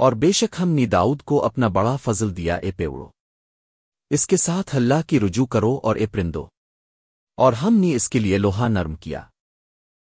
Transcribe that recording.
اور بے شک ہم نے داؤد کو اپنا بڑا فضل دیا، اے پیوڑو۔ اس کے ساتھ اللہ کی رجوع کرو اور اے پرندو۔ اور ہم نے اس کے لیے لوہا نرم کیا۔